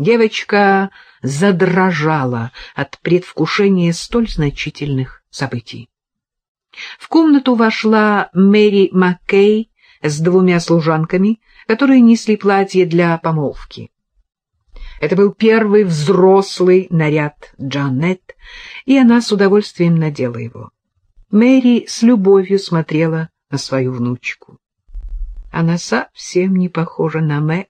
Девочка задрожала от предвкушения столь значительных событий. В комнату вошла Мэри Маккей с двумя служанками, которые несли платье для помолвки. Это был первый взрослый наряд Джанет, и она с удовольствием надела его. Мэри с любовью смотрела на свою внучку. Она совсем не похожа на Мэг.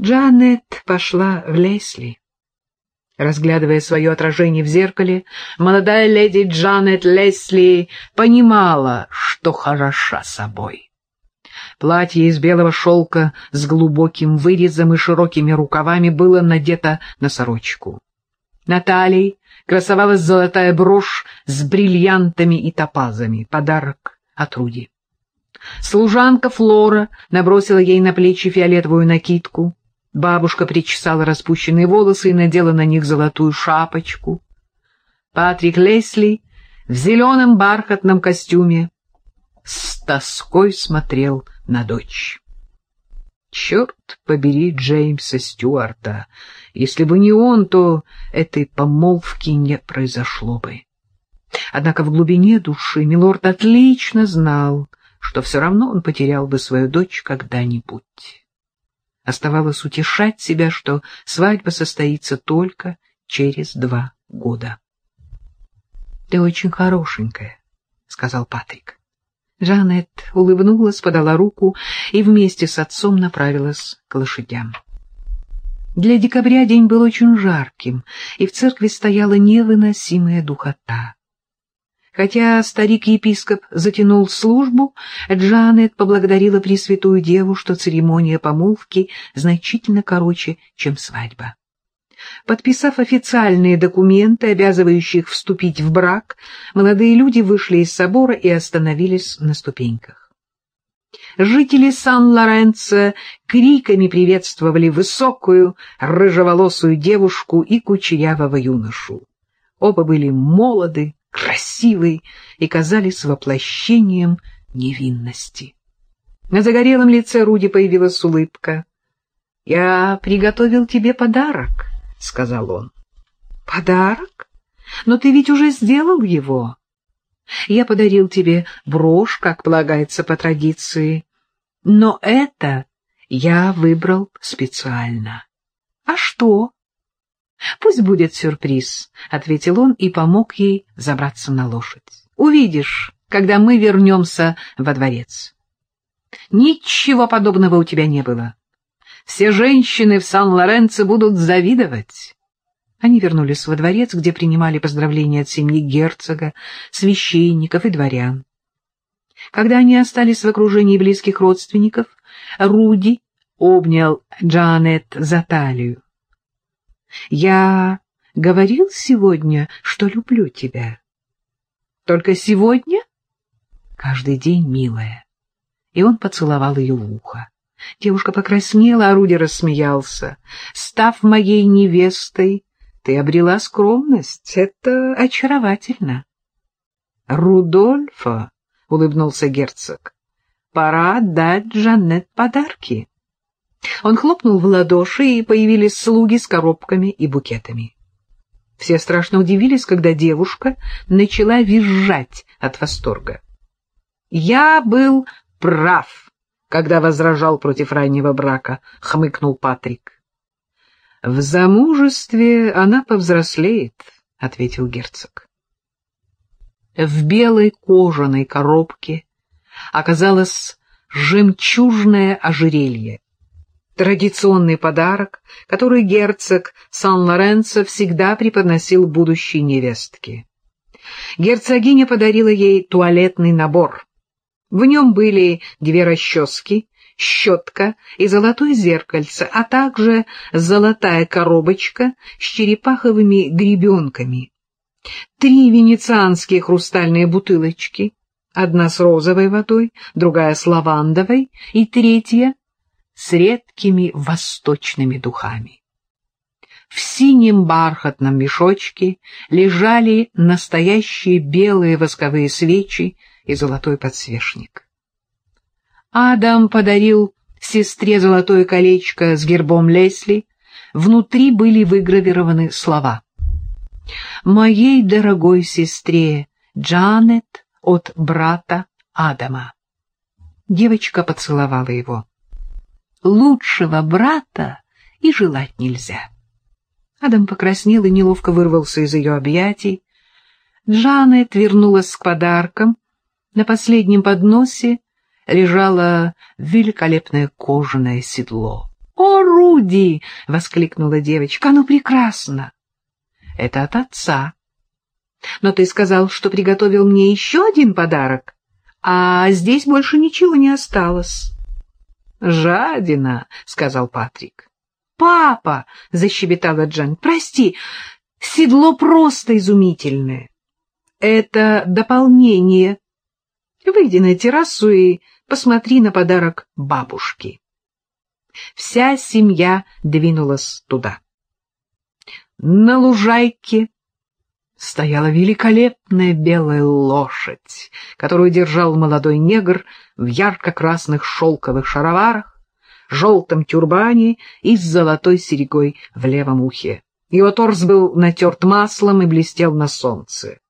Джанет пошла в Лесли. Разглядывая свое отражение в зеркале, молодая леди Джанет Лесли понимала, что хороша собой. Платье из белого шелка с глубоким вырезом и широкими рукавами было надето на сорочку. На талии красовалась золотая брошь с бриллиантами и топазами, подарок от Руди. Служанка Флора набросила ей на плечи фиолетовую накидку, Бабушка причесала распущенные волосы и надела на них золотую шапочку. Патрик Лесли в зеленом бархатном костюме с тоской смотрел на дочь. Черт побери Джеймса Стюарта! Если бы не он, то этой помолвки не произошло бы. Однако в глубине души Милорд отлично знал, что все равно он потерял бы свою дочь когда-нибудь. Оставалось утешать себя, что свадьба состоится только через два года. — Ты очень хорошенькая, — сказал Патрик. Жанет улыбнулась, подала руку и вместе с отцом направилась к лошадям. Для декабря день был очень жарким, и в церкви стояла невыносимая духота. Хотя старик-епископ затянул службу, Джанет поблагодарила Пресвятую Деву, что церемония помолвки значительно короче, чем свадьба. Подписав официальные документы, обязывающие их вступить в брак, молодые люди вышли из собора и остановились на ступеньках. Жители Сан-Лоренцо криками приветствовали высокую, рыжеволосую девушку и кучерявого юношу. Оба были молоды, красивой и казались воплощением невинности. На загорелом лице Руди появилась улыбка. — Я приготовил тебе подарок, — сказал он. — Подарок? Но ты ведь уже сделал его. Я подарил тебе брошь, как полагается по традиции, но это я выбрал специально. А что? — Пусть будет сюрприз, — ответил он и помог ей забраться на лошадь. — Увидишь, когда мы вернемся во дворец. Ничего подобного у тебя не было. Все женщины в Сан-Лоренцо будут завидовать. Они вернулись во дворец, где принимали поздравления от семьи герцога, священников и дворян. Когда они остались в окружении близких родственников, Руди обнял Джанет за талию. Я говорил сегодня, что люблю тебя. Только сегодня? Каждый день, милая. И он поцеловал ее в ухо. Девушка покраснела, а Руди рассмеялся. Став моей невестой, ты обрела скромность. Это очаровательно. Рудольфа, — улыбнулся герцог, — пора отдать Джанет подарки. Он хлопнул в ладоши, и появились слуги с коробками и букетами. Все страшно удивились, когда девушка начала визжать от восторга. «Я был прав, когда возражал против раннего брака», — хмыкнул Патрик. «В замужестве она повзрослеет», — ответил герцог. В белой кожаной коробке оказалось жемчужное ожерелье традиционный подарок, который герцог Сан-Лоренцо всегда преподносил будущей невестке. Герцогиня подарила ей туалетный набор. В нем были две расчески, щетка и золотое зеркальце, а также золотая коробочка с черепаховыми гребенками, три венецианские хрустальные бутылочки, одна с розовой водой, другая с лавандовой и третья с редкими восточными духами. В синем бархатном мешочке лежали настоящие белые восковые свечи и золотой подсвечник. Адам подарил сестре золотое колечко с гербом Лесли, Внутри были выгравированы слова. «Моей дорогой сестре Джанет от брата Адама». Девочка поцеловала его. «Лучшего брата и желать нельзя». Адам покраснел и неловко вырвался из ее объятий. Джанет вернулась к подаркам. На последнем подносе лежало великолепное кожаное седло. «О, Руди!» — воскликнула девочка. «Ну, прекрасно!» «Это от отца. Но ты сказал, что приготовил мне еще один подарок, а здесь больше ничего не осталось». «Жадина!» — сказал Патрик. «Папа!» — защебетала Джан. «Прости, седло просто изумительное. Это дополнение. Выйди на террасу и посмотри на подарок бабушки». Вся семья двинулась туда. На лужайке стояла великолепная белая лошадь, которую держал молодой негр в ярко-красных шелковых шароварах, желтом тюрбане и с золотой серегой в левом ухе. Его торс был натерт маслом и блестел на солнце.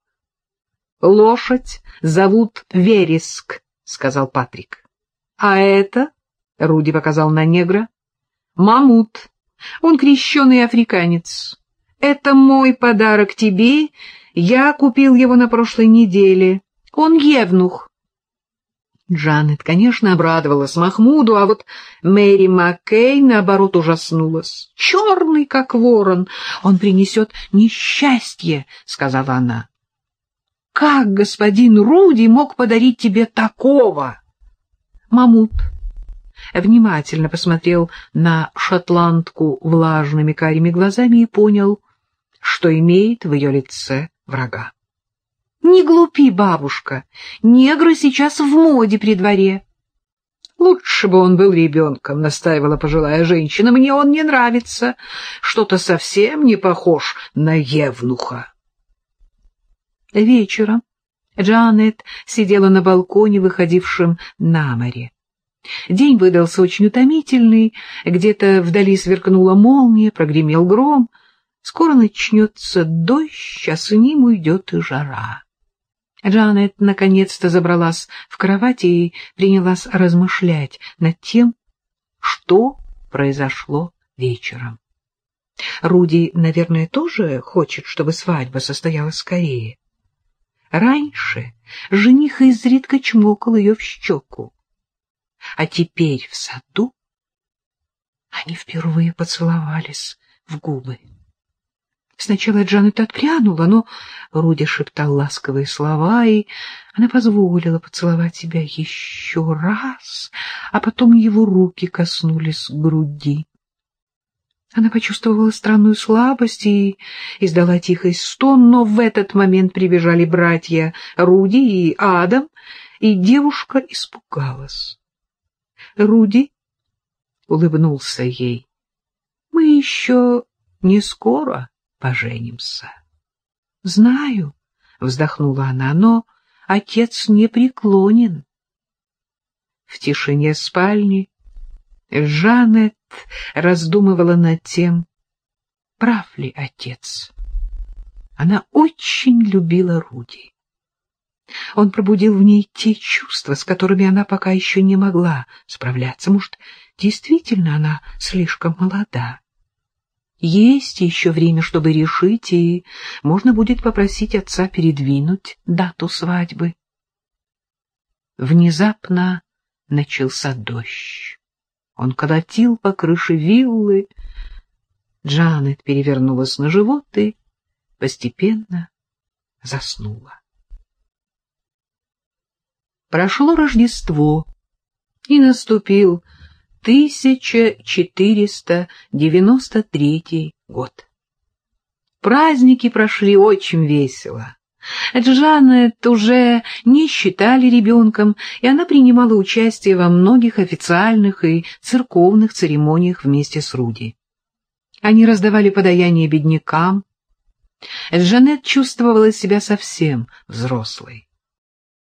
— Лошадь зовут Вереск, — сказал Патрик. — А это Руди показал на негра. «Мамут. Он крещеный африканец. Это мой подарок тебе. Я купил его на прошлой неделе. Он евнух». Джанет, конечно, обрадовалась Махмуду, а вот Мэри Маккей, наоборот, ужаснулась. «Черный, как ворон, он принесет несчастье», — сказала она. «Как господин Руди мог подарить тебе такого?» Мамут внимательно посмотрел на шотландку влажными карими глазами и понял, что имеет в ее лице врага. — Не глупи, бабушка, негры сейчас в моде при дворе. — Лучше бы он был ребенком, — настаивала пожилая женщина. — Мне он не нравится, что-то совсем не похож на евнуха. Вечером Джанет сидела на балконе, выходившем на море. День выдался очень утомительный, где-то вдали сверкнула молния, прогремел гром. Скоро начнется дождь, а с ним уйдет и жара. Джанет наконец-то забралась в кровать и принялась размышлять над тем, что произошло вечером. Руди, наверное, тоже хочет, чтобы свадьба состоялась скорее. Раньше жених изредка чмокал ее в щеку. А теперь в саду они впервые поцеловались в губы. Сначала Джанет отпрянула, но Руди шептал ласковые слова, и она позволила поцеловать себя еще раз, а потом его руки коснулись груди. Она почувствовала странную слабость и издала тихий стон, но в этот момент прибежали братья Руди и Адам, и девушка испугалась. Руди улыбнулся ей. — Мы еще не скоро поженимся. — Знаю, — вздохнула она, — но отец не преклонен. В тишине спальни Жанет раздумывала над тем, прав ли отец. Она очень любила Руди. Он пробудил в ней те чувства, с которыми она пока еще не могла справляться. Может, действительно она слишком молода. Есть еще время, чтобы решить, и можно будет попросить отца передвинуть дату свадьбы. Внезапно начался дождь. Он колотил по крыше виллы. Джанет перевернулась на живот и постепенно заснула. Прошло Рождество, и наступил 1493 год. Праздники прошли очень весело. Джанет уже не считали ребенком, и она принимала участие во многих официальных и церковных церемониях вместе с Руди. Они раздавали подаяние беднякам. Джанет чувствовала себя совсем взрослой.